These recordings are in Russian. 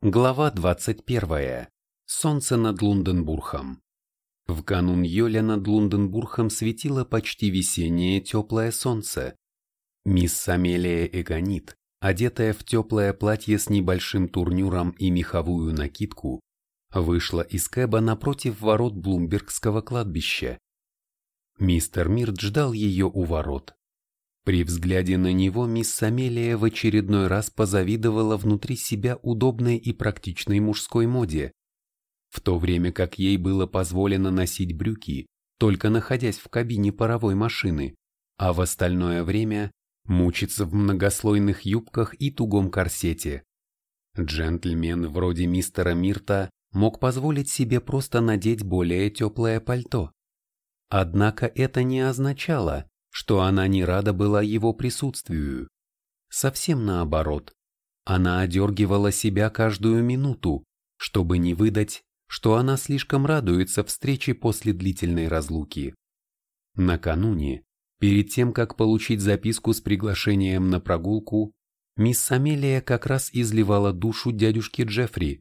Глава 21. Солнце над Лунденбургом. В канун Йоля над Лунденбургом светило почти весеннее теплое солнце. Мисс Амелия Эгонит, одетая в теплое платье с небольшим турнюром и меховую накидку, вышла из кэба напротив ворот Блумбергского кладбища. Мистер Мирт ждал ее у ворот. При взгляде на него мисс Амелия в очередной раз позавидовала внутри себя удобной и практичной мужской моде, в то время как ей было позволено носить брюки, только находясь в кабине паровой машины, а в остальное время мучиться в многослойных юбках и тугом корсете. Джентльмен вроде мистера Мирта мог позволить себе просто надеть более теплое пальто. Однако это не означало, что она не рада была его присутствию. Совсем наоборот. Она одергивала себя каждую минуту, чтобы не выдать, что она слишком радуется встрече после длительной разлуки. Накануне, перед тем, как получить записку с приглашением на прогулку, мисс Амелия как раз изливала душу дядюшке Джеффри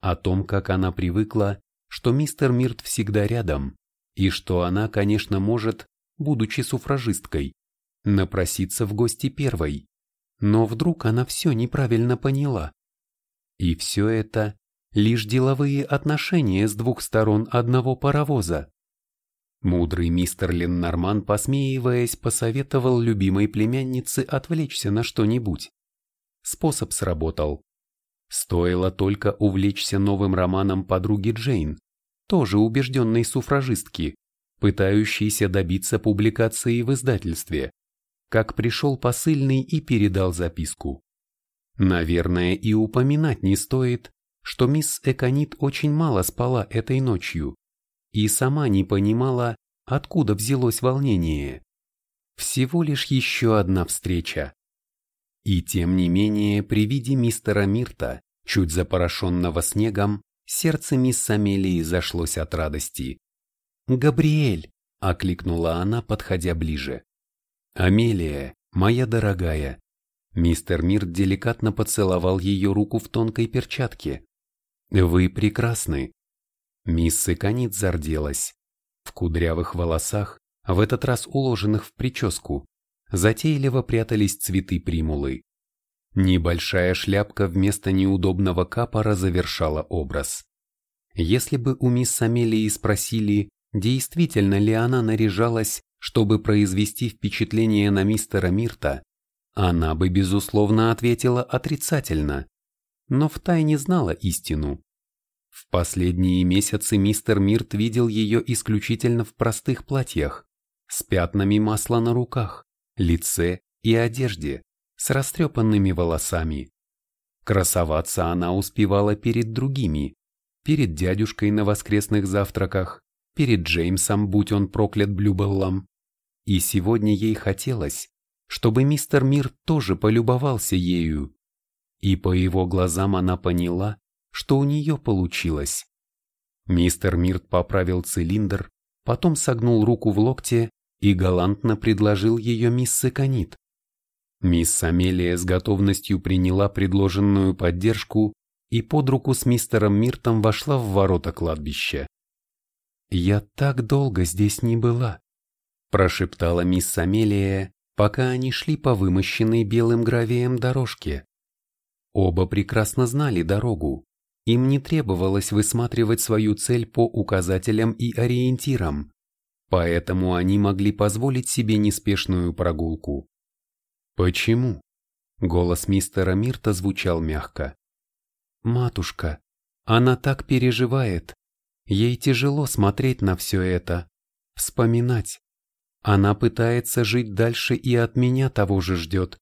о том, как она привыкла, что мистер Мирт всегда рядом, и что она, конечно, может, будучи суфражисткой, напроситься в гости первой. Но вдруг она все неправильно поняла. И все это лишь деловые отношения с двух сторон одного паровоза. Мудрый мистер Леннорман, посмеиваясь, посоветовал любимой племяннице отвлечься на что-нибудь. Способ сработал. Стоило только увлечься новым романом подруги Джейн, тоже убежденной суфражистки, пытающийся добиться публикации в издательстве, как пришел посыльный и передал записку. Наверное, и упоминать не стоит, что мисс Эконит очень мало спала этой ночью и сама не понимала, откуда взялось волнение. Всего лишь еще одна встреча. И тем не менее, при виде мистера Мирта, чуть запорошенного снегом, сердце мисс Амелии зашлось от радости. «Габриэль!» — окликнула она, подходя ближе. «Амелия, моя дорогая!» Мистер Мирт деликатно поцеловал ее руку в тонкой перчатке. «Вы прекрасны!» Мисс Сыканит зарделась. В кудрявых волосах, в этот раз уложенных в прическу, затейливо прятались цветы примулы. Небольшая шляпка вместо неудобного капора завершала образ. Если бы у мисс Амелии спросили, действительно ли она наряжалась, чтобы произвести впечатление на мистера Мирта, она бы, безусловно, ответила отрицательно, но втайне знала истину. В последние месяцы мистер Мирт видел ее исключительно в простых платьях, с пятнами масла на руках, лице и одежде, с растрепанными волосами. Красоваться она успевала перед другими, перед дядюшкой на воскресных завтраках, перед Джеймсом, будь он проклят Блюбеллом. И сегодня ей хотелось, чтобы мистер Мир тоже полюбовался ею. И по его глазам она поняла, что у нее получилось. Мистер Мирт поправил цилиндр, потом согнул руку в локте и галантно предложил ее мисс Секонит. Мисс Амелия с готовностью приняла предложенную поддержку и под руку с мистером Миртом вошла в ворота кладбища. «Я так долго здесь не была», – прошептала мисс Амелия, пока они шли по вымощенной белым гравием дорожке. Оба прекрасно знали дорогу. Им не требовалось высматривать свою цель по указателям и ориентирам, поэтому они могли позволить себе неспешную прогулку. «Почему?» Голос мистера Мирта звучал мягко. «Матушка, она так переживает. Ей тяжело смотреть на все это, вспоминать. Она пытается жить дальше и от меня того же ждет.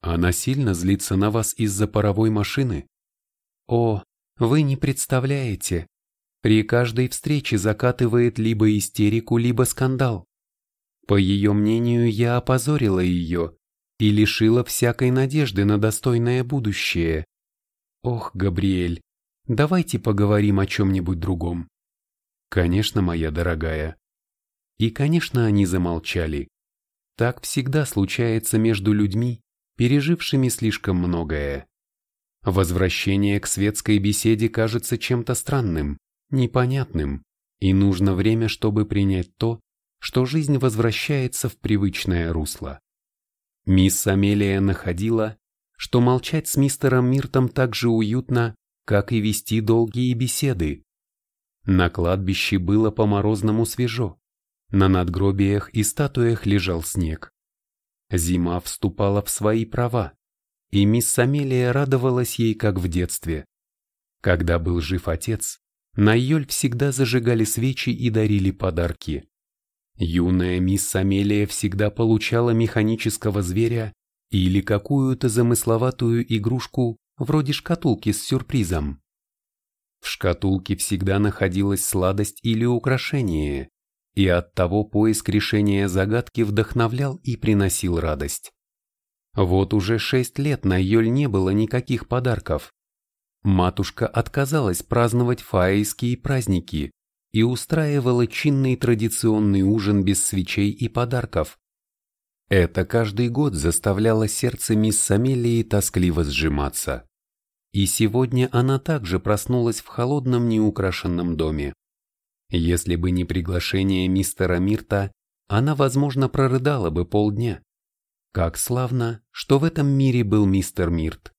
Она сильно злится на вас из-за паровой машины? О, вы не представляете. При каждой встрече закатывает либо истерику, либо скандал. По ее мнению, я опозорила ее и лишила всякой надежды на достойное будущее. Ох, Габриэль, Давайте поговорим о чем-нибудь другом. Конечно, моя дорогая. И, конечно, они замолчали. Так всегда случается между людьми, пережившими слишком многое. Возвращение к светской беседе кажется чем-то странным, непонятным, и нужно время, чтобы принять то, что жизнь возвращается в привычное русло. Мисс Амелия находила, что молчать с мистером Миртом так же уютно, как и вести долгие беседы. На кладбище было по-морозному свежо. На надгробиях и статуях лежал снег. Зима вступала в свои права, и мисс Амелия радовалась ей, как в детстве. Когда был жив отец, на Йоль всегда зажигали свечи и дарили подарки. Юная мисс Амелия всегда получала механического зверя или какую-то замысловатую игрушку вроде шкатулки с сюрпризом. В шкатулке всегда находилась сладость или украшение, и оттого поиск решения загадки вдохновлял и приносил радость. Вот уже шесть лет на Йоль не было никаких подарков. Матушка отказалась праздновать фаейские праздники и устраивала чинный традиционный ужин без свечей и подарков. Это каждый год заставляло сердце мисс Амелии тоскливо сжиматься. И сегодня она также проснулась в холодном неукрашенном доме. Если бы не приглашение мистера Мирта, она, возможно, прорыдала бы полдня. Как славно, что в этом мире был мистер Мирт.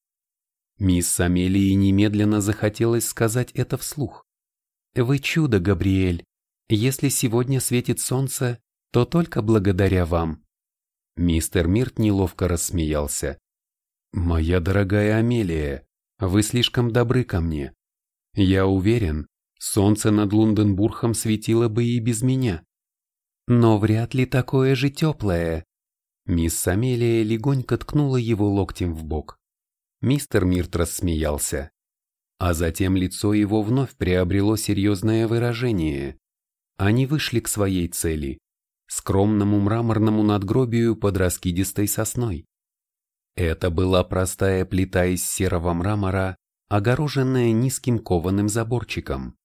Мисс Амелии немедленно захотелось сказать это вслух. «Вы чудо, Габриэль. Если сегодня светит солнце, то только благодаря вам». Мистер Мирт неловко рассмеялся. «Моя дорогая Амелия, вы слишком добры ко мне. Я уверен, солнце над Лунденбургом светило бы и без меня. Но вряд ли такое же теплое, Мисс Амелия легонько ткнула его локтем в бок. Мистер Мирт рассмеялся. А затем лицо его вновь приобрело серьезное выражение. Они вышли к своей цели – скромному мраморному надгробию под раскидистой сосной. Это была простая плита из серого мрамора, огороженная низким кованым заборчиком.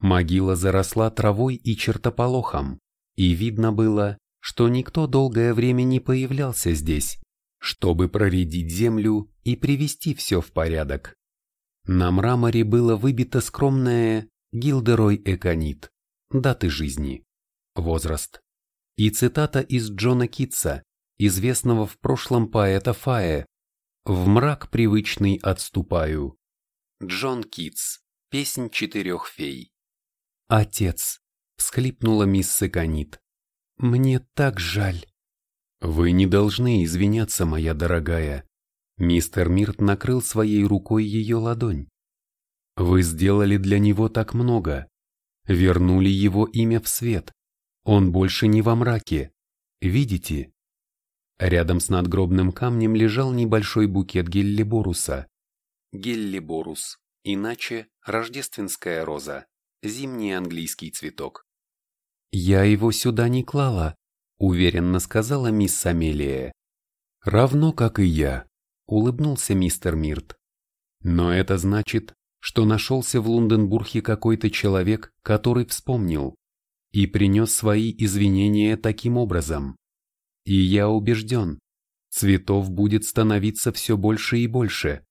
Могила заросла травой и чертополохом, и видно было, что никто долгое время не появлялся здесь, чтобы проредить землю и привести все в порядок. На мраморе было выбито скромное Гилдерой Эконит, даты жизни, возраст и цитата из Джона Китса, известного в прошлом поэта Фае «В мрак привычный отступаю». Джон Китс, песнь четырех фей. «Отец», — всхлипнула мисс Эконит, мне так жаль. Вы не должны извиняться, моя дорогая. Мистер Мирт накрыл своей рукой ее ладонь. Вы сделали для него так много. Вернули его имя в свет. Он больше не во мраке. Видите? Рядом с надгробным камнем лежал небольшой букет геллиборуса. Геллиборус, иначе рождественская роза, зимний английский цветок. «Я его сюда не клала», — уверенно сказала мисс Амелия. «Равно, как и я», — улыбнулся мистер Мирт. «Но это значит, что нашелся в Лунденбурге какой-то человек, который вспомнил и принес свои извинения таким образом. И я убежден, цветов будет становиться все больше и больше».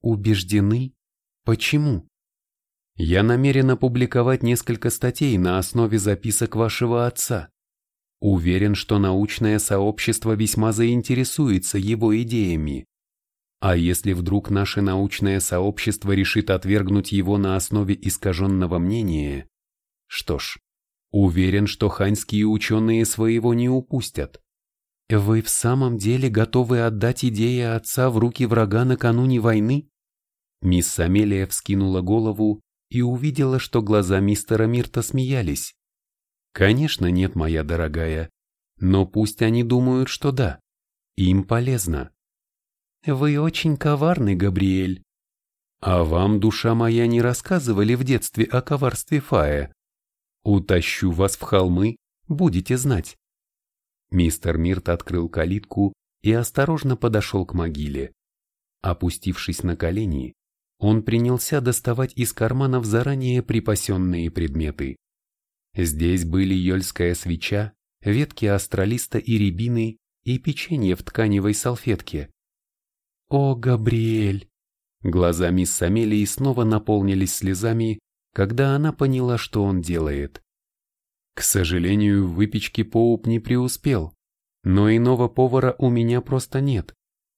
«Убеждены? Почему?» Я намерен опубликовать несколько статей на основе записок вашего отца. Уверен, что научное сообщество весьма заинтересуется его идеями. А если вдруг наше научное сообщество решит отвергнуть его на основе искаженного мнения, что ж, уверен, что ханьские ученые своего не упустят. Вы в самом деле готовы отдать идеи отца в руки врага накануне войны? Мисс Амелия вскинула голову и увидела, что глаза мистера Мирта смеялись. Конечно, нет, моя дорогая, но пусть они думают, что да. Им полезно. Вы очень коварный, Габриэль. А вам, душа моя, не рассказывали в детстве о коварстве Фая? Утащу вас в холмы, будете знать. Мистер Мирт открыл калитку и осторожно подошел к могиле. Опустившись на колени, он принялся доставать из карманов заранее припасенные предметы. Здесь были ёльская свеча, ветки астролиста и рябины и печенье в тканевой салфетке. «О, Габриэль!» Глаза мисс Амелии снова наполнились слезами, когда она поняла, что он делает. К сожалению, в выпечке Поуп не преуспел, но иного повара у меня просто нет,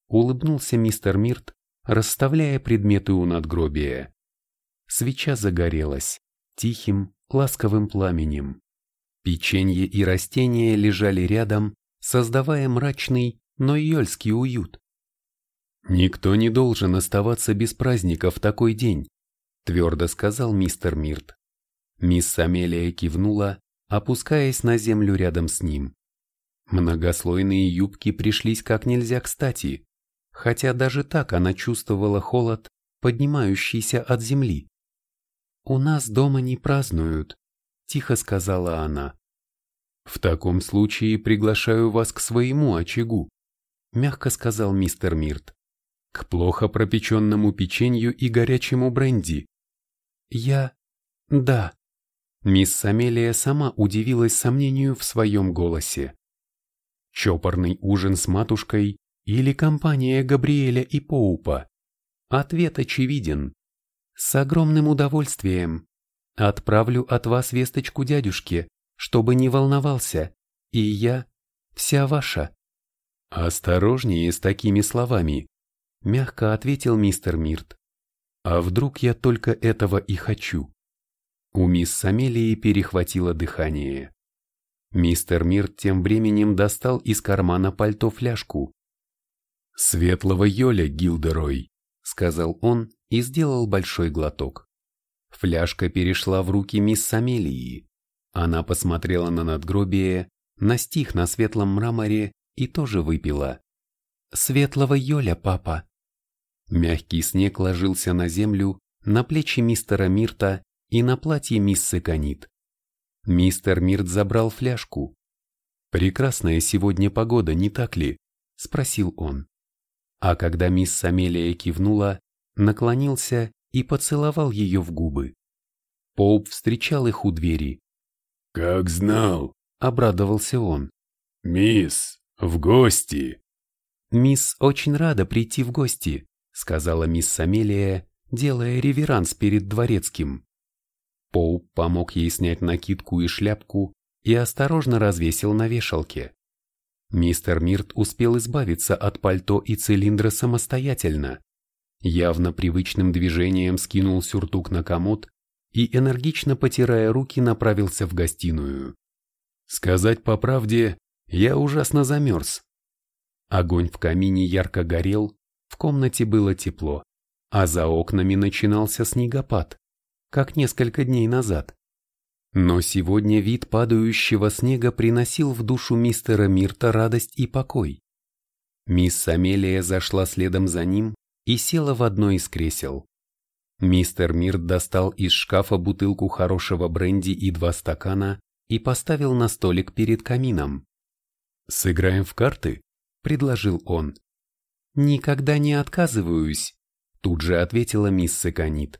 улыбнулся мистер Мирт, расставляя предметы у надгробия. Свеча загорелась, тихим, ласковым пламенем. Печенье и растения лежали рядом, создавая мрачный, но йольский уют. «Никто не должен оставаться без праздника в такой день», твердо сказал мистер Мирт. Мисс Амелия кивнула, опускаясь на землю рядом с ним. Многослойные юбки пришлись как нельзя кстати, хотя даже так она чувствовала холод, поднимающийся от земли. «У нас дома не празднуют», — тихо сказала она. «В таком случае приглашаю вас к своему очагу», — мягко сказал мистер Мирт к плохо пропеченному печенью и горячему бренди. Я... да. Мисс Амелия сама удивилась сомнению в своем голосе. Чопорный ужин с матушкой или компания Габриэля и Поупа? Ответ очевиден. С огромным удовольствием. Отправлю от вас весточку дядюшке, чтобы не волновался, и я вся ваша. Осторожнее с такими словами, мягко ответил мистер Мирт. А вдруг я только этого и хочу? У мисс Амелии перехватило дыхание. Мистер Мирт тем временем достал из кармана пальто фляжку. «Светлого Йоля, Гилдерой», — сказал он и сделал большой глоток. Фляжка перешла в руки мисс Амелии. Она посмотрела на надгробие, на стих на светлом мраморе и тоже выпила. «Светлого Йоля, папа!» Мягкий снег ложился на землю, на плечи мистера Мирта и на платье мисс Секанит. Мистер Мирт забрал фляжку. «Прекрасная сегодня погода, не так ли?» – спросил он. А когда мисс Амелия кивнула, наклонился и поцеловал ее в губы. Поуп встречал их у двери. «Как знал!» – обрадовался он. «Мисс, в гости!» «Мисс очень рада прийти в гости», сказала мисс Амелия, делая реверанс перед дворецким. Поуп помог ей снять накидку и шляпку и осторожно развесил на вешалке. Мистер Мирт успел избавиться от пальто и цилиндра самостоятельно. Явно привычным движением скинул сюртук на комод и, энергично потирая руки, направился в гостиную. Сказать по правде, я ужасно замерз. Огонь в камине ярко горел, в комнате было тепло, а за окнами начинался снегопад, как несколько дней назад. Но сегодня вид падающего снега приносил в душу мистера Мирта радость и покой. Мисс Амелия зашла следом за ним и села в одно из кресел. Мистер Мирт достал из шкафа бутылку хорошего бренди и два стакана и поставил на столик перед камином. «Сыграем в карты?» – предложил он. «Никогда не отказываюсь», – тут же ответила мисс Саканит.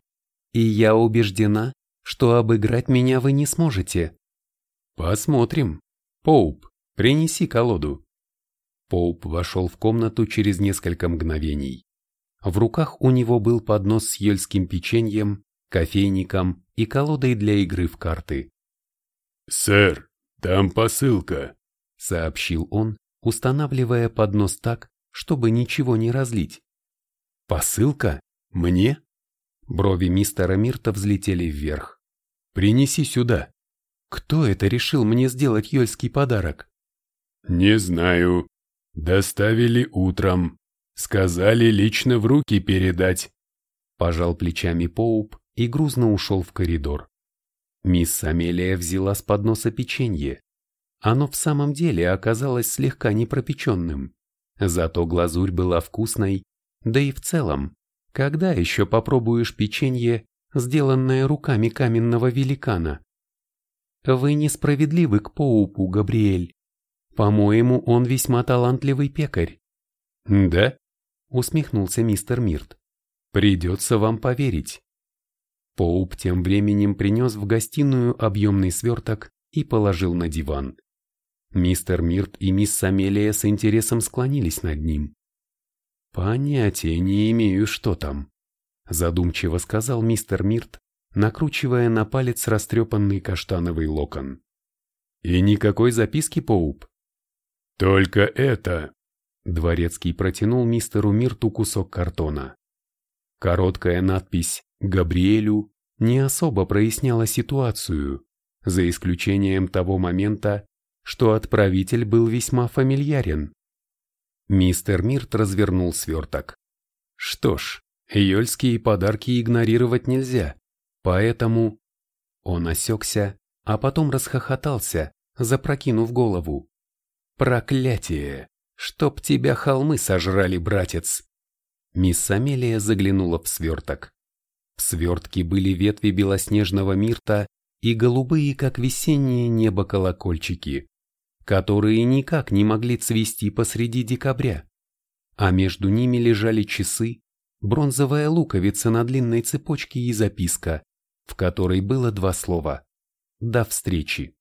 «И я убеждена, что обыграть меня вы не сможете». «Посмотрим. Поуп, принеси колоду». Поуп вошел в комнату через несколько мгновений. В руках у него был поднос с ельским печеньем, кофейником и колодой для игры в карты. «Сэр, там посылка», — сообщил он, устанавливая поднос так, чтобы ничего не разлить. «Посылка? Мне?» Брови мистера Мирта взлетели вверх. «Принеси сюда. Кто это решил мне сделать ёльский подарок?» «Не знаю. Доставили утром. Сказали лично в руки передать». Пожал плечами Поуп и грузно ушел в коридор. Мисс Амелия взяла с подноса печенье. Оно в самом деле оказалось слегка непропеченным. Зато глазурь была вкусной, да и в целом, когда еще попробуешь печенье, сделанное руками каменного великана? Вы несправедливы к Поупу, Габриэль. По-моему, он весьма талантливый пекарь. Да? Усмехнулся мистер Мирт. Придется вам поверить. Поуп тем временем принес в гостиную объемный сверток и положил на диван. Мистер Мирт и мисс Амелия с интересом склонились над ним. «Понятия не имею, что там», задумчиво сказал мистер Мирт, накручивая на палец растрепанный каштановый локон. И никакой записки, Поуп? Только это. Дворецкий протянул мистеру Мирту кусок картона. Короткая надпись «Габриэлю» не особо проясняла ситуацию, за исключением того момента, что отправитель был весьма фамильярен. Мистер Мирт развернул сверток. Что ж, Йольские подарки игнорировать нельзя, поэтому... Он осекся, а потом расхохотался, запрокинув голову. «Проклятие! Чтоб тебя холмы сожрали, братец!» Мисс Амелия заглянула в сверток. В свертке были ветви белоснежного мирта и голубые, как весеннее небо, колокольчики, которые никак не могли цвести посреди декабря. А между ними лежали часы, бронзовая луковица на длинной цепочке и записка, в которой было два слова «До встречи».